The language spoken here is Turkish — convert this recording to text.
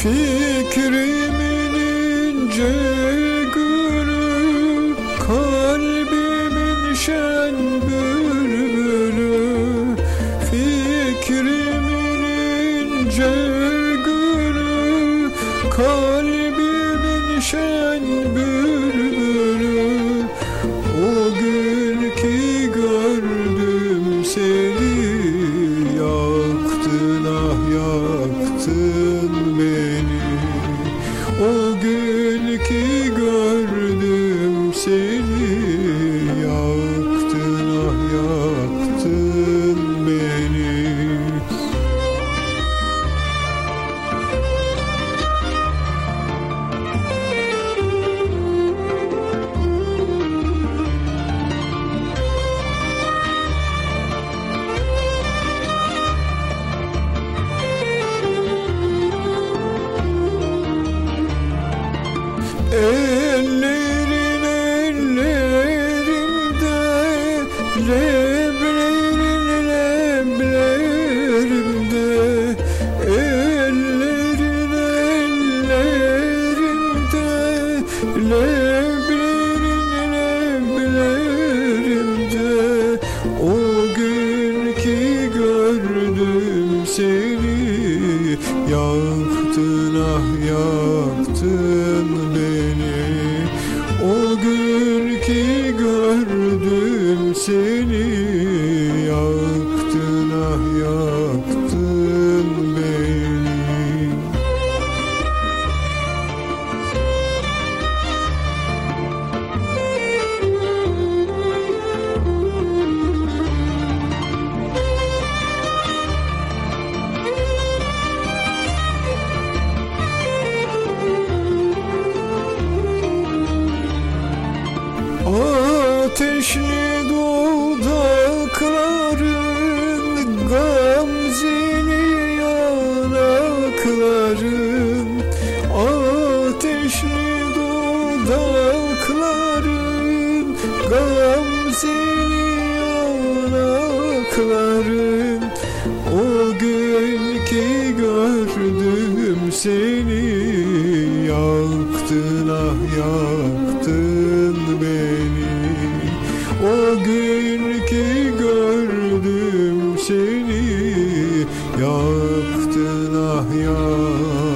Fikrimin yaktın beni. Ellerin seni. Yaktın ah yaktın beni. O gün ki gördüm seni. Yaktın ah yaktın Ateşli dudakların Gamzeli yanakların Ateşli dudakların Gamzeli yanakların. O gün ki gördüm seni Yaktın ah yaktın gün ki gördüm seni Yaktın ah yaktın